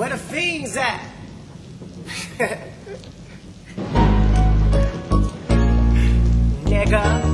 Where the fiends at? Nigga.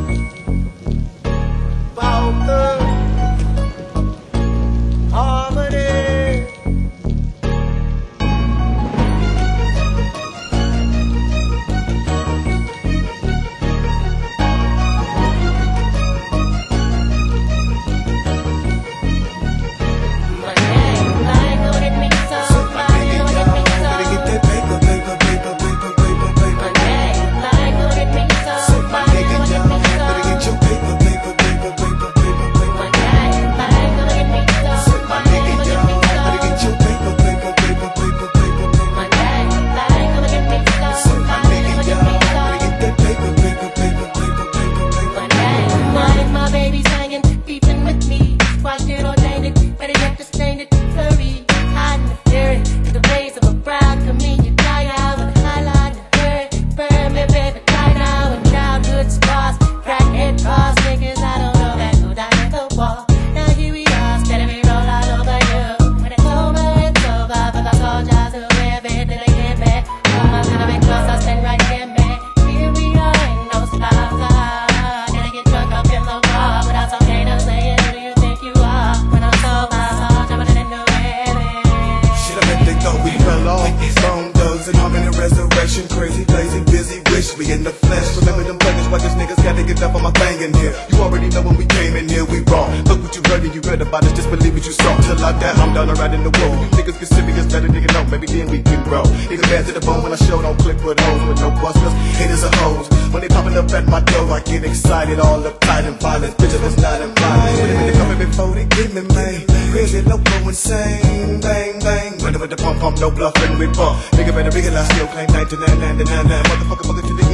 In the flesh. Remember them places why these niggas gotta get up on my thing in here. You already know when we came in here, we wrong. Look what you heard and you read about us, just believe what you saw. Till I die, I'm done around in the world. You niggas get serious, better nigga know. Maybe then we can grow. Even bad to the bone when I show, don't click with hoes with no busters. Haters are hoes. When they popping up at my door, I get excited, all uptight and violent. Bitches is not invited. Wait a minute, coming before they get me, man. Crazy, loco, insane, bang, bang. Running with the pump, pump, no bluffing, we bump. Nigga better realize still claim 99, Motherfucker, fucker to the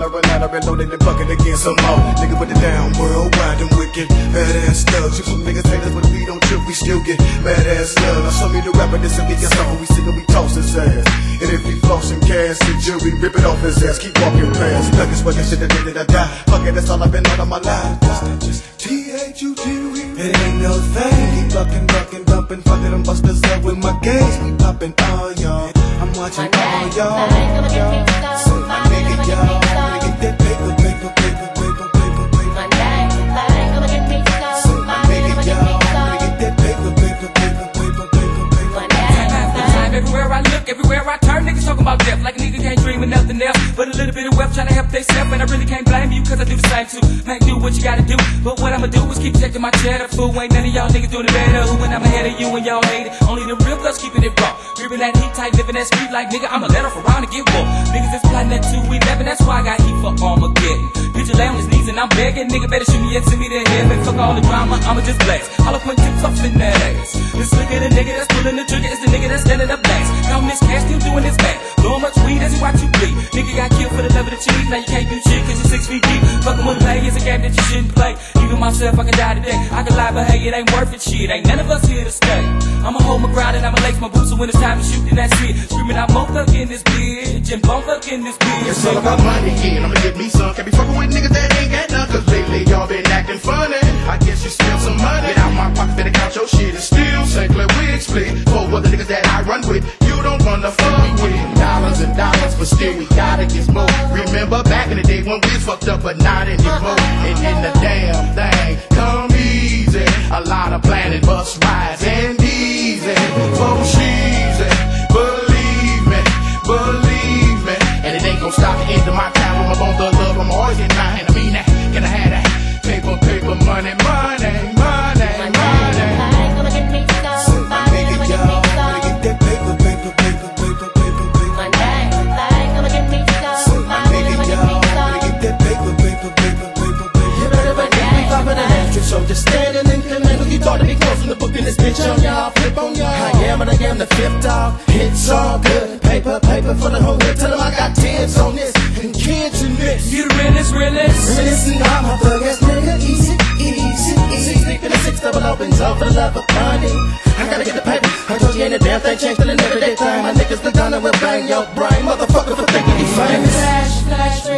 I run out, I reload in the bucket again some more. Nigga with the down, worldwide and wicked, badass thugs. You some niggas haters, but we don't trip, we still get badass love. Now show me the rapper, this will be your song, we sing and we toss his ass. And if he flossing cash, the jury rip it off his ass, keep walking past. Nuggets for the shit that did that I die. Fuck it, that's all I've been on all my life. Just T-H-U-T-U-E. It ain't no thing. Keep bucking, bucking, dumping, fucking them busters up with my gaze. We popping all y'all. I'm watching all y'all. But a little bit of wealth trying to help theyself. And I really can't blame you, cause I do the same too. Man, do what you gotta do. But what I'ma do is keep checking my cheddar. Fool, ain't none of y'all niggas doing it better. Who when I'm ahead of you and y'all hate it. Only the real thugs keeping it raw. Gripping that heat tight, living that street like nigga. I'ma let off around and get war. Niggas is plotting that 211, that's why I got heat for Armageddon. Bitch, lay on his knees and I'm begging. Nigga better shoot me and send me to heaven. Fuck all the drama, I'ma just blast. Eloquent tips off in that ass. This look at the nigga that's pulling the trigger is the nigga that's standing up Now you can't do shit cause you're six feet deep. Fucking with play is a game that you shouldn't play. Even myself, I can die today. I can lie, but hey, it ain't worth it. Shit, ain't none of us here to stay. I'ma hold my ground and I'ma lace my boots. So when it's time to shoot, then that's it. Screaming Mo Thug in this bitch and bone thug in this bitch. It's all about money, yeah, I'ma get me some. Can't be fucking with niggas that ain't got none. Cause lately y'all been acting funny. I guess you steal some money. Get out my pocket, better count but not anymore. And in the damn thing, come easy. A lot of planet bus rides and easy. For she's y'all, flip on y'all. I am and I am the fifth dog. It's all good. Paper, paper for the whole hood. Tell them I got tens on this and kids in this. You the realest, realest. Reminiscing on my thug ass nigga, easy, easy, easy. Sleeping in six double opens, all for the love of money. I gotta get the paper. I told you ain't a damn thing changed till an everyday time. My niggas the will bang your brain, motherfucker, for thinking you famous. Flash, flash, flash,